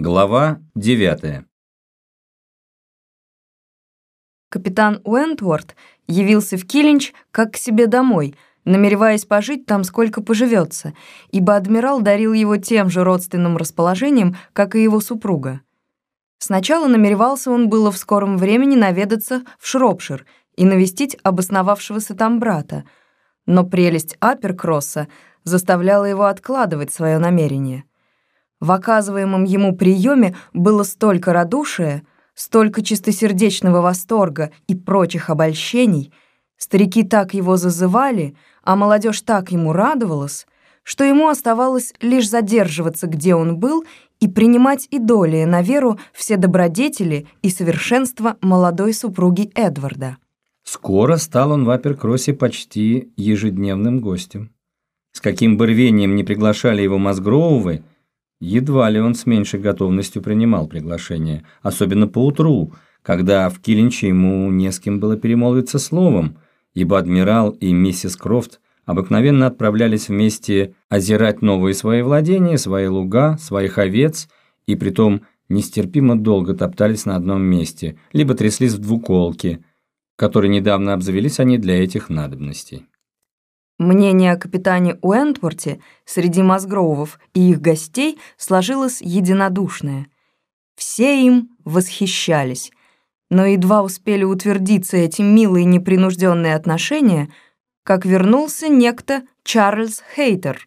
Глава 9 Капитан Уэнтворд явился в Киллинч как к себе домой, намереваясь пожить там сколько поживется, ибо адмирал дарил его тем же родственным расположением, как и его супруга. Сначала намеревался он было в скором времени наведаться в Шропшир и навестить обосновавшегося там брата, но прелесть Аперкросса заставляла его откладывать свое намерение. В оказываемом ему приеме было столько радушия, столько чистосердечного восторга и прочих обольщений, старики так его зазывали, а молодежь так ему радовалась, что ему оставалось лишь задерживаться, где он был, и принимать и доли на веру все добродетели и совершенства молодой супруги Эдварда. Скоро стал он в Аперкроссе почти ежедневным гостем. С каким бы рвением не приглашали его Мазгроувы, едва ли он с меньшей готовностью принимал приглашение, особенно по утру, когда в Килинче ему не с кем было перемолвиться словом, ибо адмирал и миссис Крофт обыкновенно отправлялись вместе озирать новые свои владения, свои луга, своих овец, и притом нестерпимо долго топтались на одном месте, либо тряслись в двуколке, которые недавно обзавелись они для этих надобностей. Мнение о капитане Уэнтворте среди Мазгроувов и их гостей сложилось единодушное. Все им восхищались, но едва успели утвердиться эти милые непринужденные отношения – как вернулся некто Чарльз Хейтер,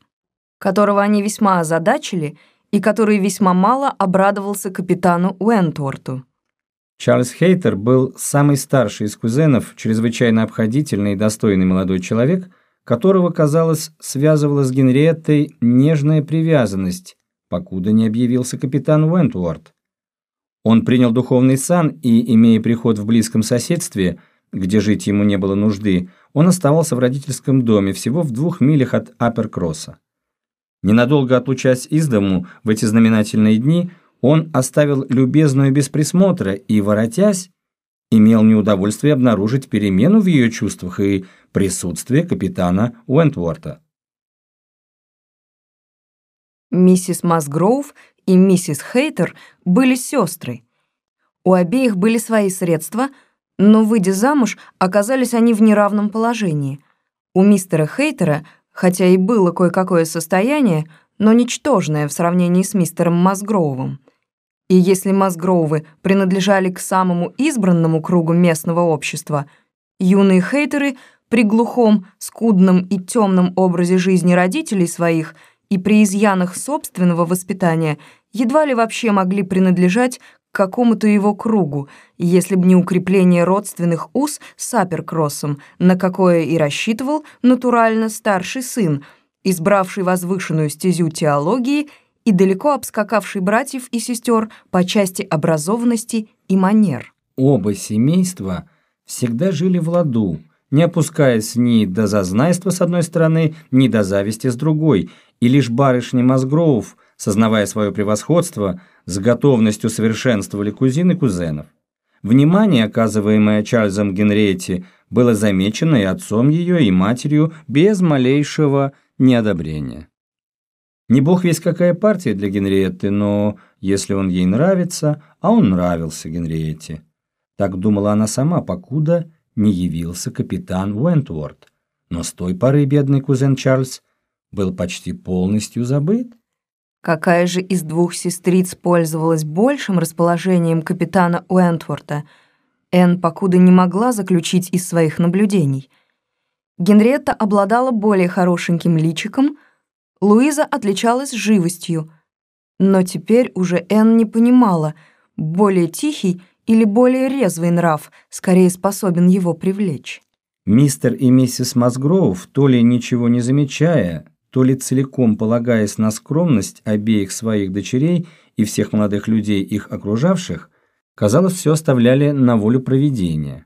которого они весьма озадачили и который весьма мало обрадовался капитану Уэнтворту. Чарльз Хейтер был самый старший из кузенов, чрезвычайно обходительный и достойный молодой человек, которого, казалось, связывала с Генриеттой нежная привязанность, покуда не объявился капитан Уэнтворт. Он принял духовный сан и, имея приход в близком соседстве, где жить ему не было нужды, он оставался в родительском доме, всего в двух милях от Аперкросса. Ненадолго отлучаясь из дому в эти знаменательные дни, он оставил любезную без присмотра и, воротясь, имел неудовольствие обнаружить перемену в ее чувствах и присутствие капитана Уэнтворта. Миссис Масгроув и миссис Хейтер были сестры. У обеих были свои средства – но, выйдя замуж, оказались они в неравном положении. У мистера Хейтера, хотя и было кое-какое состояние, но ничтожное в сравнении с мистером Масгроувом. И если Масгроувы принадлежали к самому избранному кругу местного общества, юные хейтеры при глухом, скудном и темном образе жизни родителей своих и при изъянах собственного воспитания едва ли вообще могли принадлежать к какому-то его кругу, если б не укрепление родственных уз с Аперкроссом, на какое и рассчитывал натурально старший сын, избравший возвышенную стезю теологии и далеко обскакавший братьев и сестер по части образованности и манер. Оба семейства всегда жили в ладу, не опускаясь ни до зазнайства с одной стороны, ни до зависти с другой, и лишь барышни Мазгроув, сознавая свое превосходство, с готовностью совершенствовали кузины кузенов. Внимание, оказываемое Чарльзом Генриетти, было замечено и отцом ее, и матерью без малейшего неодобрения. Не бог весь какая партия для Генриетты, но если он ей нравится, а он нравился Генриетте. Так думала она сама, покуда не явился капитан Уэнтворд. Но с той поры бедный кузен Чарльз был почти полностью забыт. Какая же из двух сестриц пользовалась большим расположением капитана Уэнтворта, Энн покуда не могла заключить из своих наблюдений. Генриетта обладала более хорошеньким личиком, Луиза отличалась живостью, но теперь уже Энн не понимала, более тихий или более резвый нрав скорее способен его привлечь. Мистер и миссис Масгроув, то ли ничего не замечая, то ли целиком полагаясь на скромность обеих своих дочерей и всех молодых людей, их окружавших, казалось, все оставляли на волю проведения.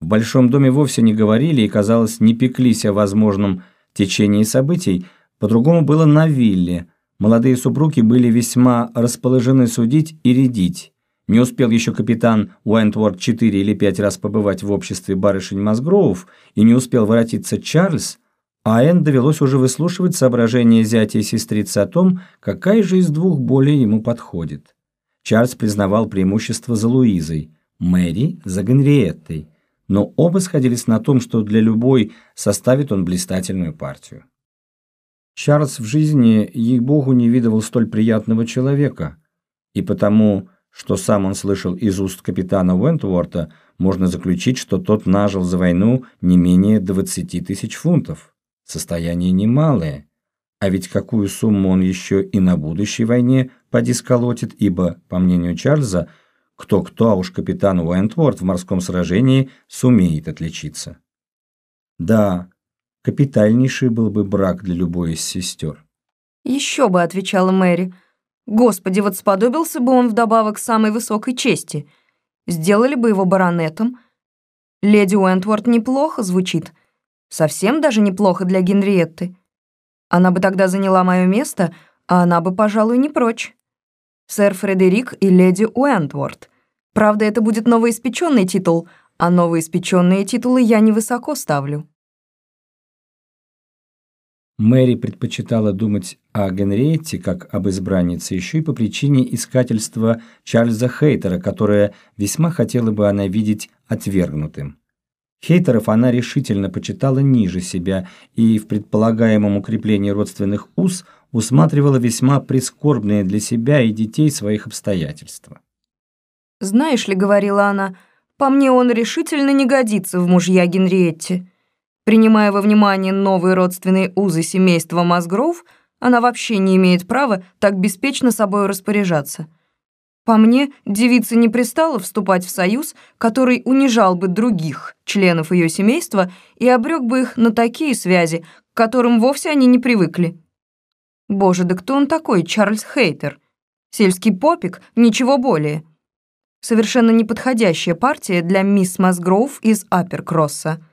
В большом доме вовсе не говорили и, казалось, не пеклись о возможном течении событий, по-другому было на вилле. Молодые супруги были весьма расположены судить и рядить. Не успел еще капитан Уэнтворд четыре или пять раз побывать в обществе барышень Мазгроув и не успел воротиться Чарльз, а Энн довелось уже выслушивать соображения зятя и сестрицы о том, какая же из двух более ему подходит. Чарльз признавал преимущество за Луизой, Мэри за Генриеттой, но оба сходились на том, что для любой составит он блистательную партию. Чарльз в жизни, ей-богу, не видывал столь приятного человека, и потому, что сам он слышал из уст капитана Уэнтворта, можно заключить, что тот нажил за войну не менее 20 тысяч фунтов. Состояние немалое. А ведь какую сумму он еще и на будущей войне поди сколотит, ибо, по мнению Чарльза, кто-кто, а уж капитан Уэнтворд в морском сражении сумеет отличиться. Да, капитальнейший был бы брак для любой из сестер. «Еще бы», — отвечала Мэри. «Господи, вот сподобился бы он вдобавок самой высокой чести. Сделали бы его баронетом. Леди Уэнтворд неплохо звучит. Совсем даже неплохо для Генриетты. Она бы тогда заняла мое место, а она бы, пожалуй, не прочь. Сэр Фредерик и леди Уэнтворд. Правда, это будет новоиспеченный титул, а новоиспеченные титулы я невысоко ставлю. Мэри предпочитала думать о Генриетте как об избраннице еще и по причине искательства Чарльза Хейтера, которое весьма хотела бы она видеть отвергнутым. Хейтеров она решительно почитала ниже себя и в предполагаемом укреплении родственных уз усматривала весьма прискорбные для себя и детей своих обстоятельства. «Знаешь ли, — говорила она, — по мне он решительно не годится в мужья Генриетте. Принимая во внимание новые родственные узы семейства Мазгров, она вообще не имеет права так беспечно собой распоряжаться». По мне, девица не пристала вступать в союз, который унижал бы других членов ее семейства и обрек бы их на такие связи, к которым вовсе они не привыкли. Боже, да кто он такой, Чарльз Хейтер? Сельский попик, ничего более. Совершенно неподходящая партия для мисс Масгроув из Апперкросса.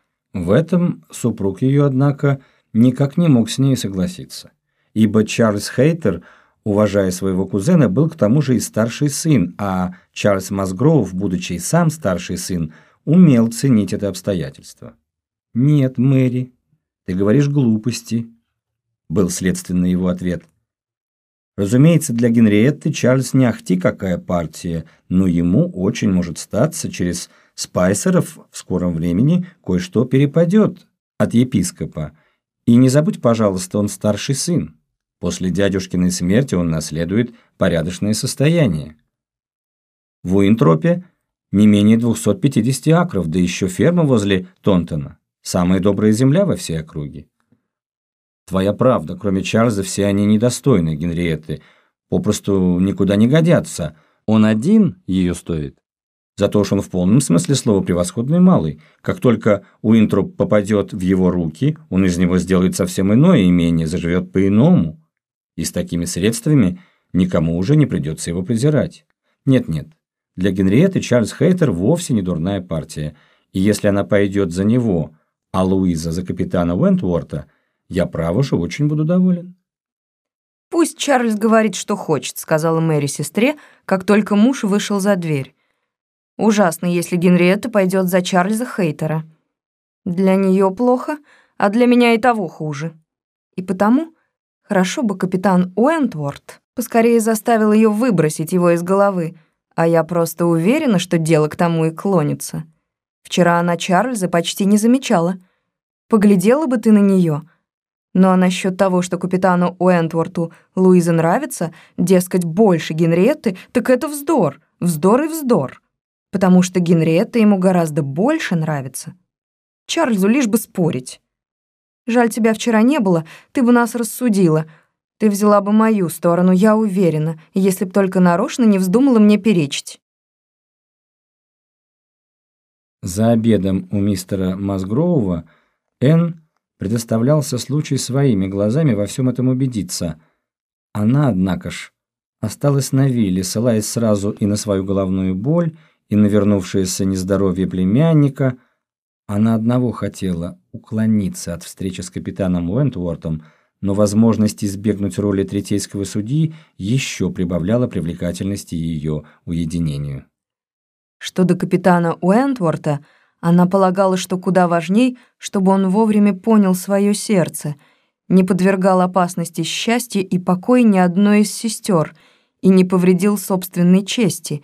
В этом супруг ее, однако, никак не мог с ней согласиться, ибо Чарльз Хейтер – уважая своего кузена, был к тому же и старший сын, а Чарльз Масгроув, будучи и сам старший сын, умел ценить это обстоятельство. «Нет, Мэри, ты говоришь глупости», — был следственный его ответ. Разумеется, для Генриетты Чарльз не ахти какая партия, но ему очень может статься через Спайсеров в скором времени кое-что перепадет от епископа. И не забудь, пожалуйста, он старший сын. После дядюшкиной смерти он наследует порядочное состояние. В Уинтропе не менее 250 акров, да еще ферма возле Тонтона. Самая добрая земля во всей округе. Твоя правда, кроме Чарльза, все они недостойны Генриетты, попросту никуда не годятся. Он один ее стоит. Зато уж он в полном смысле слова превосходный малый. Как только Уинтроп попадет в его руки, он из него сделает совсем иное имение, заживет по-иному и с такими средствами никому уже не придется его презирать. Нет-нет, для Генриетты Чарльз Хейтер вовсе не дурная партия, и если она пойдет за него, а Луиза за капитана Уэнтворта, я, право же, очень буду доволен. «Пусть Чарльз говорит, что хочет», — сказала Мэри сестре, как только муж вышел за дверь. «Ужасно, если Генриетта пойдет за Чарльза Хейтера. Для нее плохо, а для меня и того хуже. И потому Хорошо бы капитан Уэнтворд поскорее заставил ее выбросить его из головы, а я просто уверена, что дело к тому и клонится. Вчера она Чарльза почти не замечала. Поглядела бы ты на нее. Ну а насчет того, что капитану Уэнтворту Луиза нравится, дескать, больше Генриетты, так это вздор, вздор и вздор. Потому что Генриетта ему гораздо больше нравится. Чарльзу лишь бы спорить. Жаль, тебя вчера не было, ты бы нас рассудила. Ты взяла бы мою сторону, я уверена, если б только нарочно не вздумала мне перечить». За обедом у мистера Мазгроува Энн предоставлялся случай своими глазами во всем этом убедиться. Она, однако ж, осталась на вилле, ссылаясь сразу и на свою головную боль, и на вернувшееся нездоровье племянника. Она одного хотела уклониться от встречи с капитаном Уэнтвортом, но возможность избегнуть роли третейского судьи еще прибавляла привлекательности ее уединению. Что до капитана Уэнтворта, она полагала, что куда важней, чтобы он вовремя понял свое сердце, не подвергал опасности счастья и покой ни одной из сестер, и не повредил собственной чести,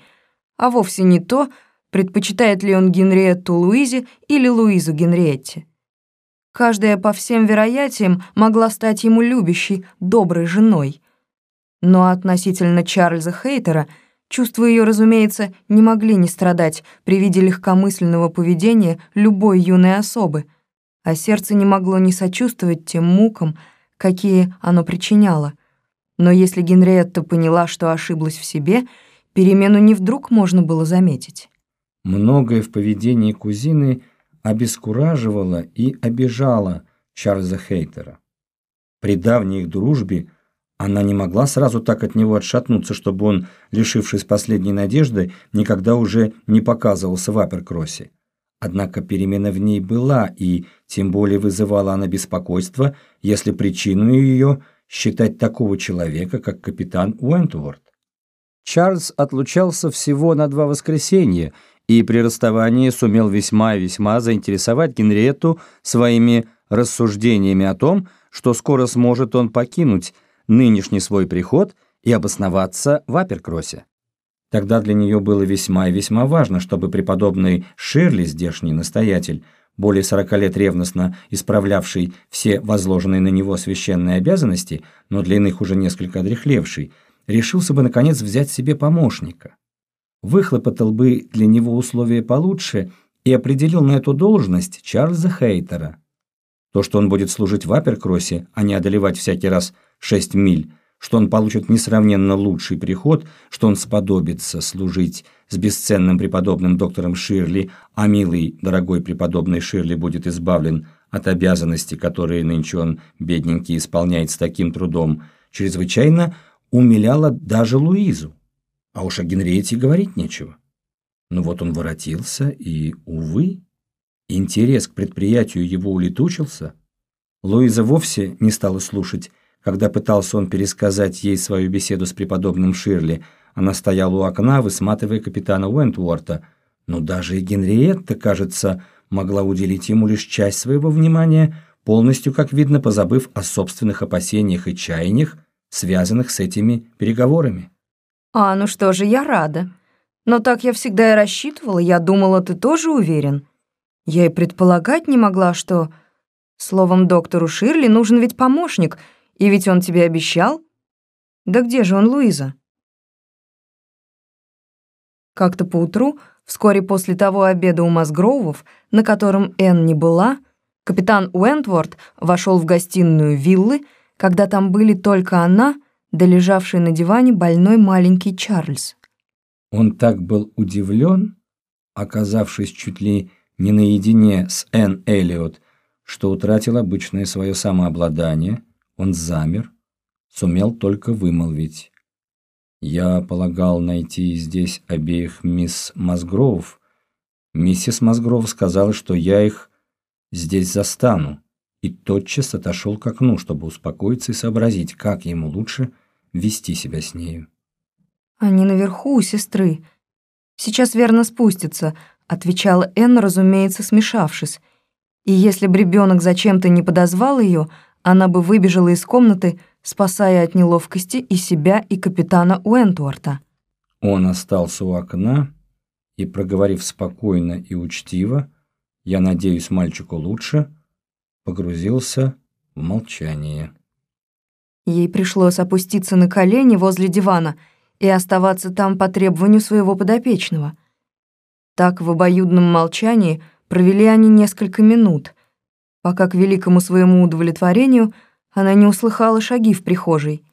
а вовсе не то, предпочитает ли он Генриетту Луизе или Луизу Генриетте. Каждая по всем вероятиям могла стать ему любящей, доброй женой. Но относительно Чарльза Хейтера чувства ее, разумеется, не могли не страдать при виде легкомысленного поведения любой юной особы, а сердце не могло не сочувствовать тем мукам, какие оно причиняло. Но если Генриетта поняла, что ошиблась в себе, перемену не вдруг можно было заметить. Многое в поведении кузины обескураживало и обижало Чарльза Хейтера. При давней их дружбе она не могла сразу так от него отшатнуться, чтобы он, лишившись последней надежды, никогда уже не показывался в Аперкроссе. Однако перемена в ней была, и тем более вызывала она беспокойство, если причину ее считать такого человека, как капитан Уэнтворд. Чарльз отлучался всего на два воскресенья и при расставании сумел весьма и весьма заинтересовать Генриетту своими рассуждениями о том, что скоро сможет он покинуть нынешний свой приход и обосноваться в Аперкроссе. Тогда для нее было весьма и весьма важно, чтобы преподобный Ширли, здешний настоятель, более сорока лет ревностно исправлявший все возложенные на него священные обязанности, но для иных уже несколько одрехлевший, решился бы, наконец, взять себе помощника. Выхлопотал бы для него условия получше и определил на эту должность Чарльза Хейтера. То, что он будет служить в Аперкроссе, а не одолевать всякий раз шесть миль, что он получит несравненно лучший приход, что он сподобится служить с бесценным преподобным доктором Ширли, а милый, дорогой преподобный Ширли будет избавлен от обязанностей, которые нынче он, бедненький, исполняет с таким трудом, чрезвычайно умиляла даже Луизу. А уж о Генриете говорить нечего. Но вот он воротился, и, увы, интерес к предприятию его улетучился. Луиза вовсе не стала слушать, когда пытался он пересказать ей свою беседу с преподобным Ширли, она стояла у окна, высматривая капитана Уэнтворта. Но даже и Генриетта, кажется, могла уделить ему лишь часть своего внимания, полностью, как видно, позабыв о собственных опасениях и чаяниях, связанных с этими переговорами. «А, ну что же, я рада. Но так я всегда и рассчитывала, я думала, ты тоже уверен. Я и предполагать не могла, что... Словом, доктору Ширли нужен ведь помощник — и ведь он тебе обещал? Да где же он, Луиза? Как-то поутру, вскоре после того обеда у Масгроувов, на котором Энн не была, капитан Уэнтворд вошел в гостиную виллы, когда там были только она, да лежавший на диване больной маленький Чарльз. Он так был удивлен, оказавшись чуть ли не наедине с Энн Эллиот, что утратил обычное свое самообладание – он замер, сумел только вымолвить. «Я полагал найти здесь обеих мисс Мазгров. Миссис Мазгров сказала, что я их здесь застану, и тотчас отошел к окну, чтобы успокоиться и сообразить, как ему лучше вести себя с нею. «Они наверху у сестры. Сейчас верно спустятся», — отвечала Энн, разумеется, смешавшись. «И если бы ребенок зачем-то не подозвал ее, она бы выбежала из комнаты, спасая от неловкости и себя, и капитана Уэнтуарта. Он остался у окна и, проговорив спокойно и учтиво, «Я надеюсь, мальчику лучше», погрузился в молчание. Ей пришлось опуститься на колени возле дивана и оставаться там по требованию своего подопечного. Так в обоюдном молчании провели они несколько минут — пока к великому своему удовлетворению она не услыхала шаги в прихожей.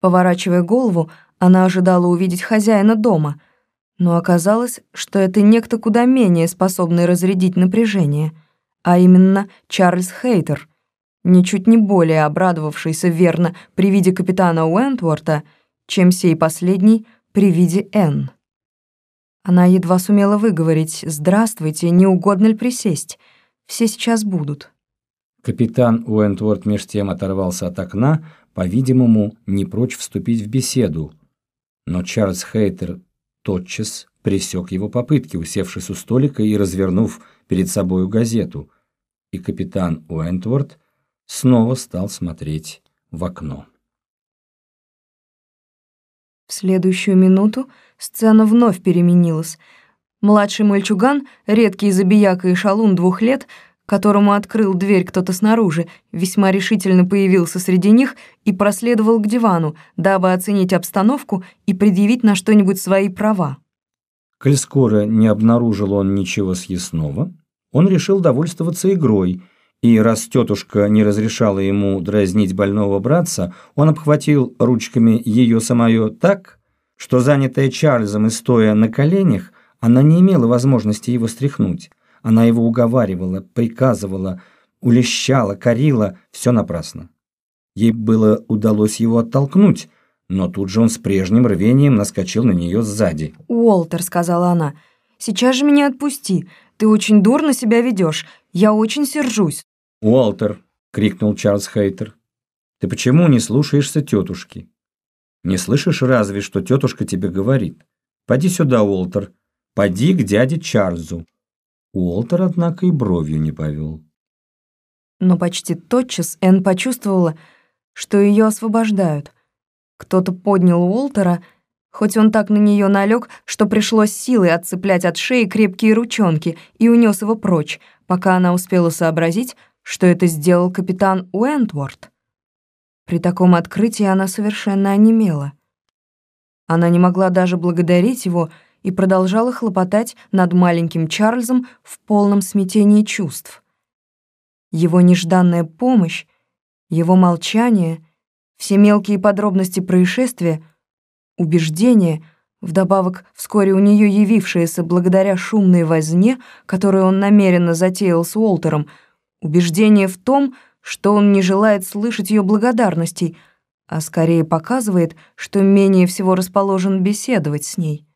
Поворачивая голову, она ожидала увидеть хозяина дома, но оказалось, что это некто куда менее способный разрядить напряжение, а именно Чарльз Хейтер, ничуть не более обрадовавшийся верно при виде капитана Уэнтворта, чем сей последний при виде Энн. Она едва сумела выговорить «Здравствуйте, не угодно ли присесть?» Все сейчас будут». Капитан Уэнтворд меж тем оторвался от окна, по-видимому, не прочь вступить в беседу. Но Чарльз Хейтер тотчас пресек его попытки, усевшись у столика и развернув перед собою газету. И капитан Уэнтворд — снова стал смотреть в окно. В следующую минуту сцена вновь переменилась. Младший мальчуган, редкий забияка и шалун двух лет, которому открыл дверь кто-то снаружи, весьма решительно появился среди них и проследовал к дивану, дабы оценить обстановку и предъявить на что-нибудь свои права. Коль скоро не обнаружил он ничего съестного, он решил довольствоваться игрой, и раз тетушка не разрешала ему дразнить больного братца, он обхватил ручками ее самое так, что, занятая Чарльзом и стоя на коленях, она не имела возможности его стряхнуть. Она его уговаривала, приказывала, улещала, корила, все напрасно. Ей было удалось его оттолкнуть, но тут же он с прежним рвением наскочил на нее сзади. «Уолтер», — сказала она, — «сейчас же меня отпусти. Ты очень дурно себя ведешь. Я очень сержусь». «Уолтер», — крикнул Чарльз Хейтер, — «ты почему не слушаешься тетушки? Не слышишь разве, что тетушка тебе говорит? Поди сюда, Уолтер, поди к дяде Чарльзу. Уолтер, однако, и бровью не повел. Но почти тотчас Энн почувствовала, что ее освобождают. Кто-то поднял Уолтера, хоть он так на нее налег, что пришлось силой отцеплять от шеи крепкие ручонки и унес его прочь, пока она успела сообразить, что это сделал капитан Уэнтворд. При таком открытии она совершенно онемела. Она не могла даже благодарить его, и продолжала хлопотать над маленьким Чарльзом в полном смятении чувств. Его нежданная помощь, его молчание, все мелкие подробности происшествия, убеждения, вдобавок вскоре у нее явившиеся благодаря шумной возне, которую он намеренно затеял с Уолтером, убеждение в том, что он не желает слышать ее благодарностей, а скорее показывает, что менее всего расположен беседовать с ней.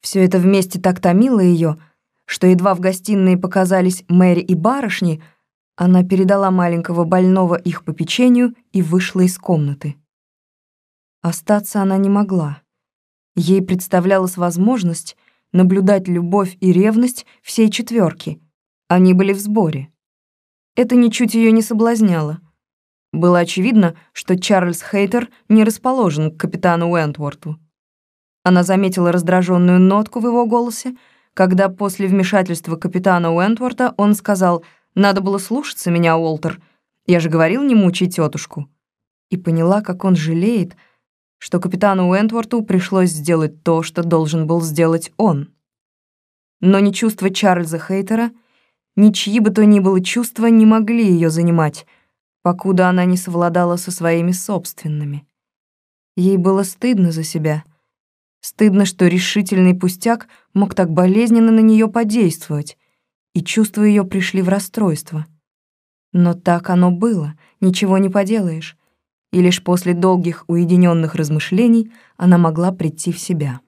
Все это вместе так томило ее, что едва в гостиной показались Мэри и барышни, она передала маленького больного их попечению и вышла из комнаты. Остаться она не могла. Ей представлялась возможность наблюдать любовь и ревность всей четверки. Они были в сборе. Это ничуть ее не соблазняло. Было очевидно, что Чарльз Хейтер не расположен к капитану Уэнтворту. Она заметила раздраженную нотку в его голосе, когда после вмешательства капитана Уэнтворта он сказал «Надо было слушаться меня, Уолтер. Я же говорил, не мучай тетушку». И поняла, как он жалеет, что капитану Уэнтворту пришлось сделать то, что должен был сделать он. Но ни чувства Чарльза Хейтера, ни чьи бы то ни было чувства не могли ее занимать, покуда она не совладала со своими собственными. Ей было стыдно за себя — Стыдно, что решительный пустяк мог так болезненно на нее подействовать, и чувства ее пришли в расстройство. Но так оно было, ничего не поделаешь, и лишь после долгих уединенных размышлений она могла прийти в себя.